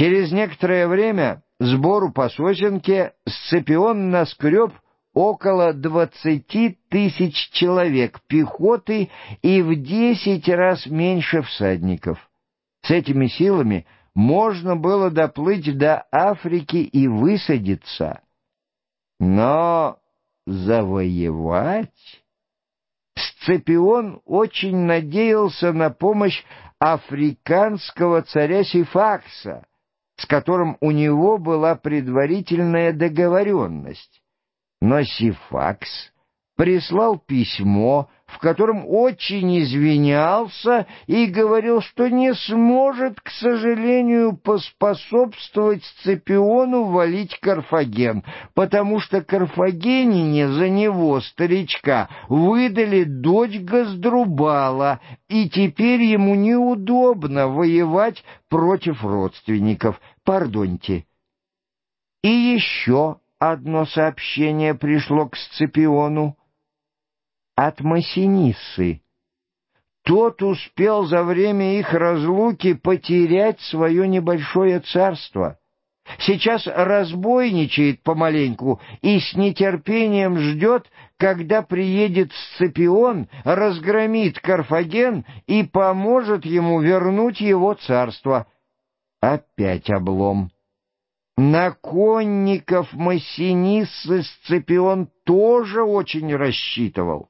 Через некоторое время сбору по сосенке Сципион наскреб около двадцати тысяч человек пехоты и в десять раз меньше всадников. С этими силами можно было доплыть до Африки и высадиться. Но завоевать... Сципион очень надеялся на помощь африканского царя Сифакса, с которым у него была предварительная договоренность. Но Сифакс прислал письмо, в котором очень извинялся и говорил, что не сможет, к сожалению, поспособствовать Сципиону валить Карфаген, потому что карфагенине за него, старичка, выдали дочь Газдрубала, и теперь ему неудобно воевать против родственников. Пардоньте. И еще одно сообщение пришло к Сципиону от Массиниссы. Тот успел за время их разлуки потерять свое небольшое царство. Сейчас разбойничает помаленьку и с нетерпением ждет, когда приедет Сципион, разгромит Карфаген и поможет ему вернуть его царство. Опять облом. На конников Массиниссы Сципион тоже очень рассчитывал.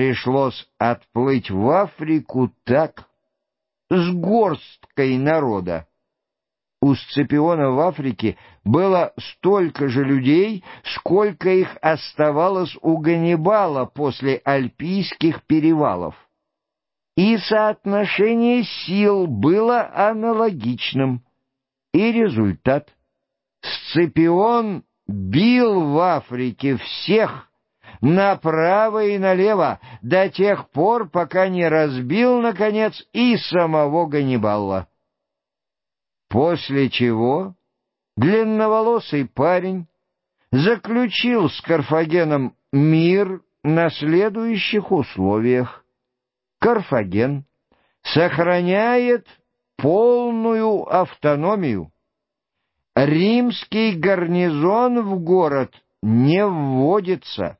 Пришлось отплыть в Африку так, с горсткой народа. У Сципиона в Африке было столько же людей, сколько их оставалось у Ганнибала после альпийских перевалов. И соотношение сил было аналогичным. И результат. Сципион бил в Африке всех, направо и налево до тех пор, пока не разбил, наконец, и самого Ганнибала. После чего длинноволосый парень заключил с Карфагеном мир на следующих условиях. Карфаген сохраняет полную автономию. Римский гарнизон в город не вводится.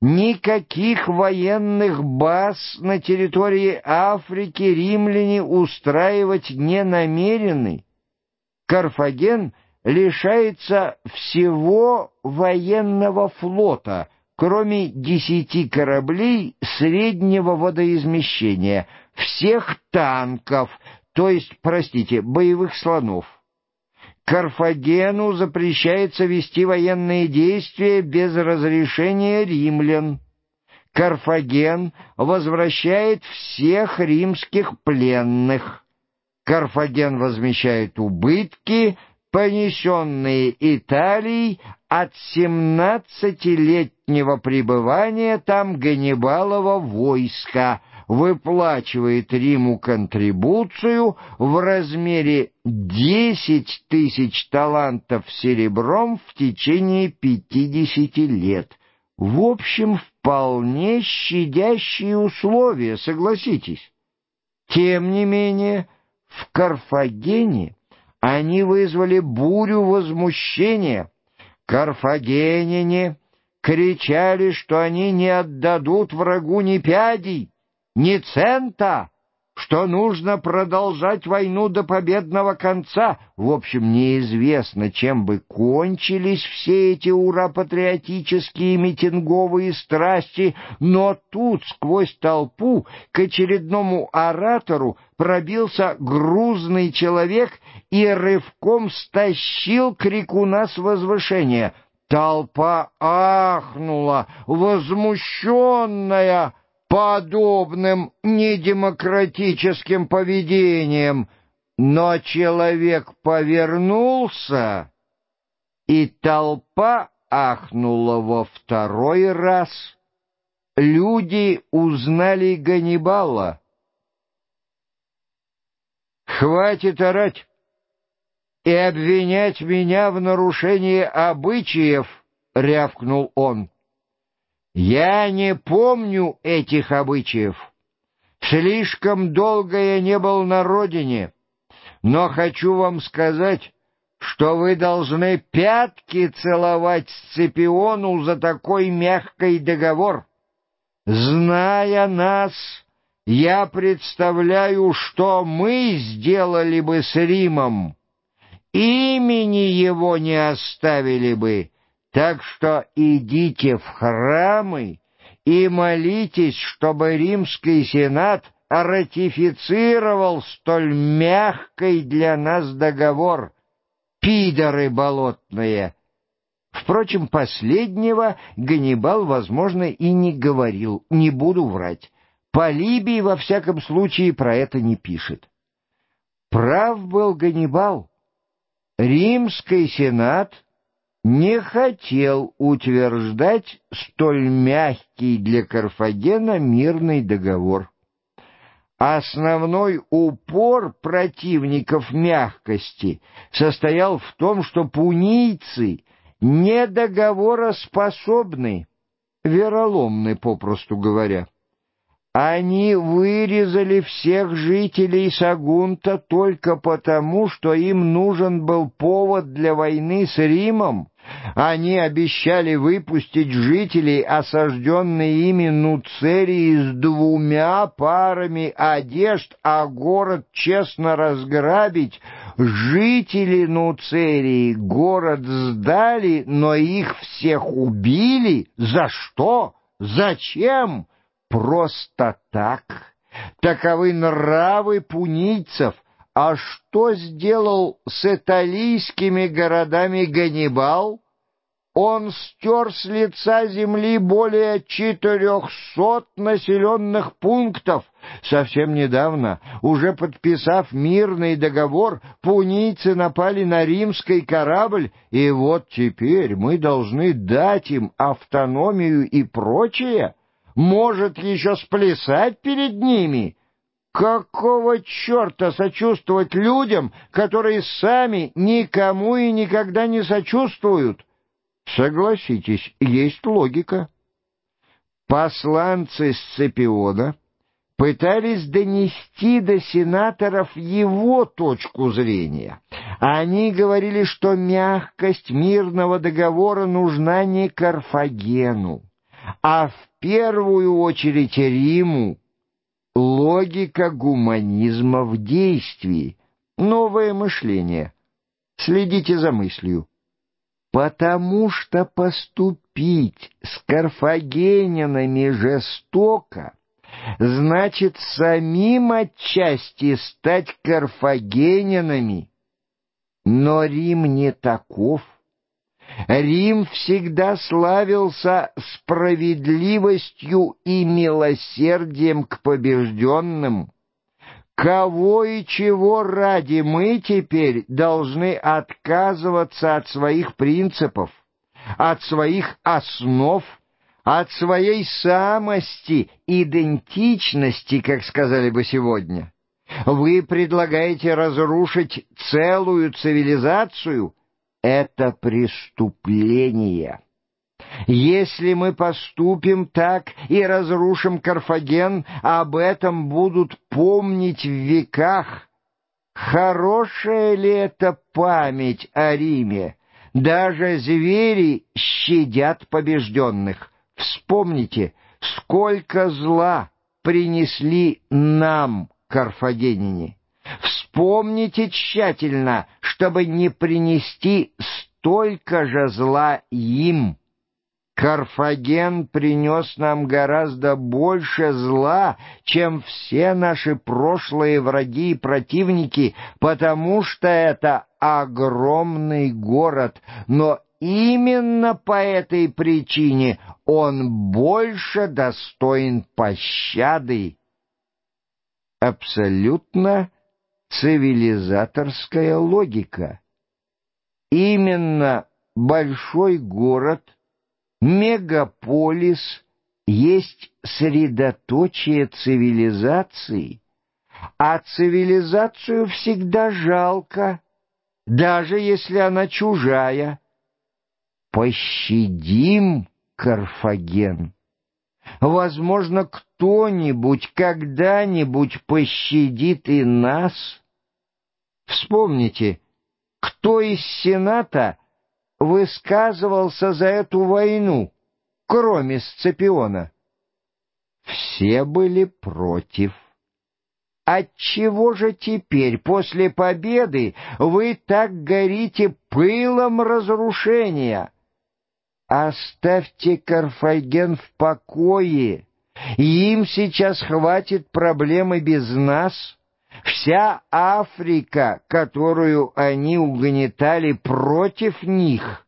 Никаких военных баз на территории Африки римляне устраивать не намерены. Карфаген лишается всего военного флота, кроме десяти кораблей среднего водоизмещения, всех танков, то есть, простите, боевых слонов. Карфагену запрещается вести военные действия без разрешения римлян. Карфаген возвращает всех римских пленных. Карфаген возмещает убытки, понесенные Италией от семнадцатилетнего пребывания там Ганнибалова войска, выплачивает Риму контрибуцию в размере 10 тысяч талантов серебром в течение 50 лет. В общем, вполне щадящие условия, согласитесь. Тем не менее, в Карфагене они вызвали бурю возмущения. Карфагеняне кричали, что они не отдадут врагу ни пядей, ни цента, что нужно продолжать войну до победного конца. В общем, неизвестно, чем бы кончились все эти ура-патриотические митинговые страсти, но тут сквозь толпу к очередному оратору пробился грузный человек и рывком стащил крикуна с возвышения. Толпа ахнула, возмущенная, подобным недемократическим поведением, но человек повернулся, и толпа ахнула во второй раз. Люди узнали Ганнибала. «Хватит орать и обвинять меня в нарушении обычаев!» — рявкнул он. Я не помню этих обычаев. Слишком долго я не был на родине. но хочу вам сказать, что вы должны пятки целовать Сципиону за такой мягкий договор. Зная нас, я представляю, что мы сделали бы с Римом. Имени его не оставили бы, так что идите в храмы и молитесь, чтобы римский сенат ратифицировал столь мягкий для нас договор. Пидоры болотные! Впрочем, последнего Ганнибал, возможно, и не говорил, не буду врать. Полибий, во всяком случае, про это не пишет. Прав был Ганнибал. Римский сенат не хотел утверждать столь мягкий для Карфагена мирный договор. Основной упор противников мягкости состоял в том, что пунийцы недоговороспособны, вероломны, попросту говоря. Они вырезали всех жителей Сагунта только потому, что им нужен был повод для войны с Римом. Они обещали выпустить жителей, осажденной ими Нуцерии, с двумя парами одежд, а город честно разграбить. Жители Нуцерии город сдали, но их всех убили. За что? Зачем? Просто так. Таковы нравы пунийцев. А что сделал с италийскими городами Ганнибал? Он стер с лица земли более четырехсот населенных пунктов. Совсем недавно, уже подписав мирный договор, пунийцы напали на римский корабль, и вот теперь мы должны дать им автономию и прочее может еще сплясать перед ними. Какого черта сочувствовать людям, которые сами никому и никогда не сочувствуют? Согласитесь, есть логика. Посланцы Сципиона пытались донести до сенаторов его точку зрения. Они говорили, что мягкость мирного договора нужна не Карфагену, а в первую очередь Риму логика гуманизма в действии, новое мышление. Следите за мыслью. Потому что поступить с карфагенянами жестоко значит самим отчасти стать карфагенянами. Но Рим не таков. Рим всегда славился справедливостью и милосердием к побежденным. Кого и чего ради мы теперь должны отказываться от своих принципов, от своих основ, от своей самости, идентичности, как сказали бы сегодня? Вы предлагаете разрушить целую цивилизацию — это преступление. Если мы поступим так и разрушим Карфаген, об этом будут помнить в веках. Хорошая ли это память о Риме? Даже звери щадят побежденных. Вспомните, сколько зла принесли нам карфагенине. Вспомните тщательно, чтобы не принести столько же зла им. Карфаген принес нам гораздо больше зла, чем все наши прошлые враги и противники, потому что это огромный город, но именно по этой причине он больше достоин пощады. Абсолютно цивилизаторская логика. Именно большой город, мегаполис есть средоточие цивилизации, а цивилизацию всегда жалко, даже если она чужая. Пощадим Карфаген. Возможно, кто-нибудь когда-нибудь пощадит и нас. Вспомните, кто из Сената высказывался за эту войну, кроме Сципиона? Все были против. Отчего же теперь, после победы, вы так горите пылом разрушения? Оставьте Карфаген в покое. Им сейчас хватит проблемы без нас. Вся Африка, которую они угнетали против них —